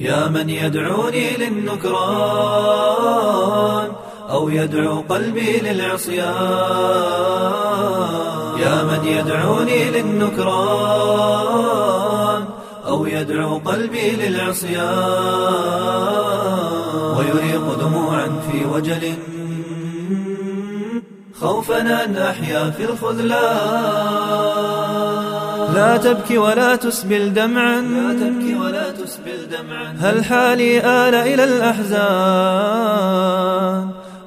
يا من يدعوني للنكران أو يدعو قلبي للعصيان. يا من يدعوني للنكران أو يدعو قلبي للعصيان. ويريق دموعا في وجل خوفا أن أحيا في الخذلان. لا تبكي ولا تسبل دمعا. لا تبكي ولا تسبل دمعا. هل حالي آل إلى الأحزان؟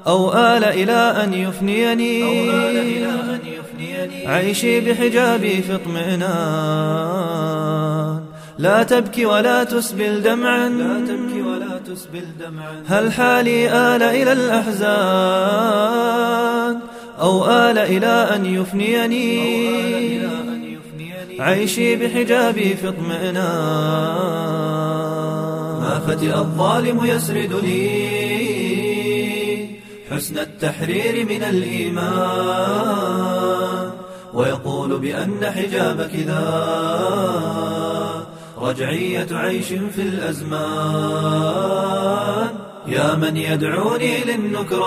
أو آل إلى أن يفنيني؟ أو آل إلى أن يفنيني. عيشي بحجابي في اطمئنان. لا تبكي ولا تسبل دمعا. لا تبكي ولا تسبل دمعا. هل حالي آل إلى الأحزان؟ أو آل إلى أن يفنيني؟ عيشي بحجابي في اطمئنان. ما فتئ الظالم يسرد لي حسن التحرير من الإيمان. ويقول بأن حجابك ذا رجعية عيش في الأزمان. يا من يدعوني للنكران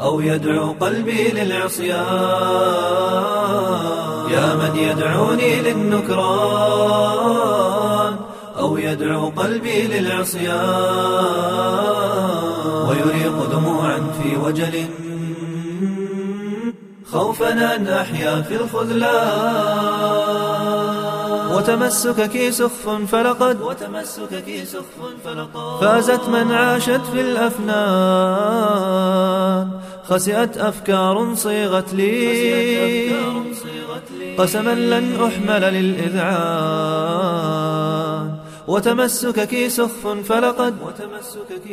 أو يدعو قلبي للعصيان. يا من يدعوني للنكران أو يدعو قلبي للعصيان ويريق دموعا في وجل خوفا أن أحيا في الخذلان وتمسكك سخف فلقد وتمسكك سخف فلقد فازت من عاشت في الأفنان خسئت أفكار صيغت لي قسما لن أحمل للإذعان. وتمسكك سخف فلقد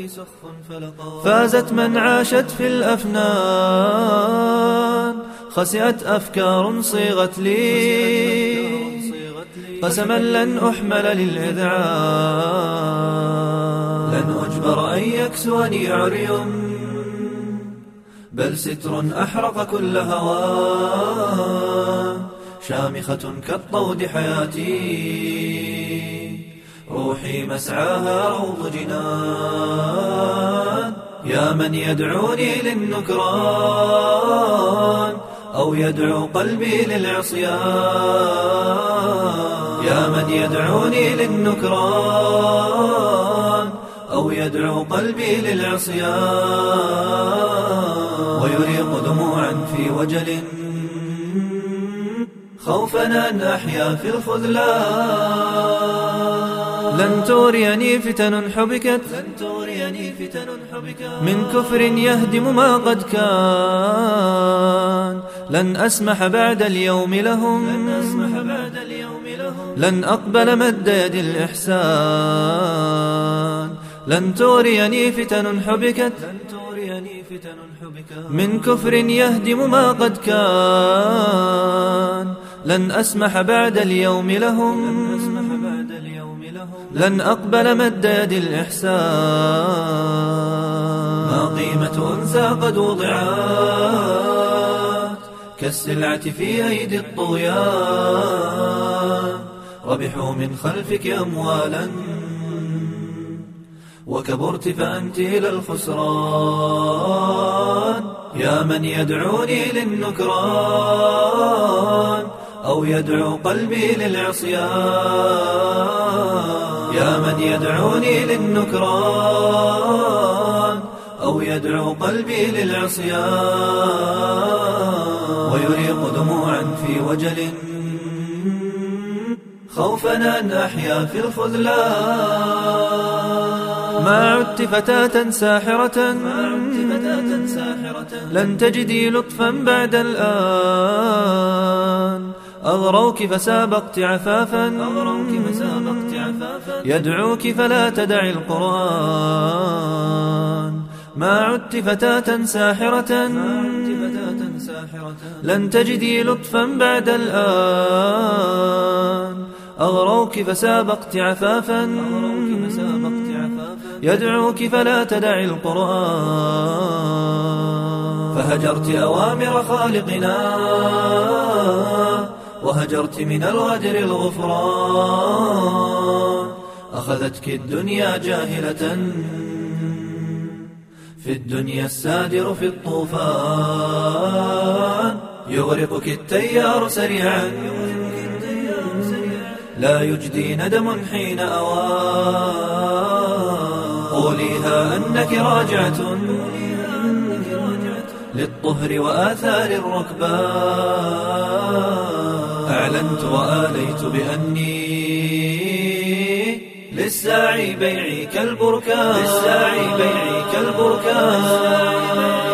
سخف فلقد فازت من عاشت في الأفنان. خسئت أفكار صيغت لي. قسما لن أحمل للإذعان. لن أجبر أن يكسوني عري. بل ستر أحرق كل هوى شامخة كالطود حياتي. روحي مسعاها روض جنان يا من يدعوني للنكران أو يدعو قلبي للعصيان. يا من يدعوني للنكران أو يدعو قلبي للعصيان. ويريق دموعا في وجل خوفا أن أحيا في الخذلان. لن توريني فتن حبكت. لن توريني فتن حبكت. من كفر يهدم ما قد كان. لن أسمح بعد اليوم لهم. لن أسمح بعد اليوم لهم. لن أقبل مد يد الإحسان. لن توريني فتن حبكت. لن توريني فتن حبكت. من كفر يهدم ما قد كان. لن أسمح بعد اليوم لهم. لن أقبل مد يد الإحسان. ما قيمة أنثى قد وضعت كالسلعة في أيدي الطغيان. ربحوا من خلفك أموالا وكبرت فأنت إلى الخسران. يا من يدعوني للنكران. يدعو قلبي للعصيان. يا من يدعوني للنكران أو يدعو قلبي للعصيان. ويريق دموعا في وجل خوفا أن أحيا في الخذلان. ما عدت فتاة ساحرة. لن تجدي لطفا بعد الآن. أغروك فسابقت عفافا. يدعوك فلا تدعي القرآن. ما عدت فتاة ساحرة. لن تجدي لطفا بعد الآن. أغروك فسابقت عفافا. يدعوك فلا تدعي القرآن. فهجرت أوامر خالقنا. وهجرت من الغدر الغفران. أخذتك الدنيا جاهلة. في الدنيا السادر في الطوفان. يغرقك التيار سريعا. لا يجدي ندم حين أوان. قوليها أنك راجعة. للطهر وآثار الركبان. أعلنت وآليت بأني للساعي بيعي كالبركان للساعي بيعي كالبركان.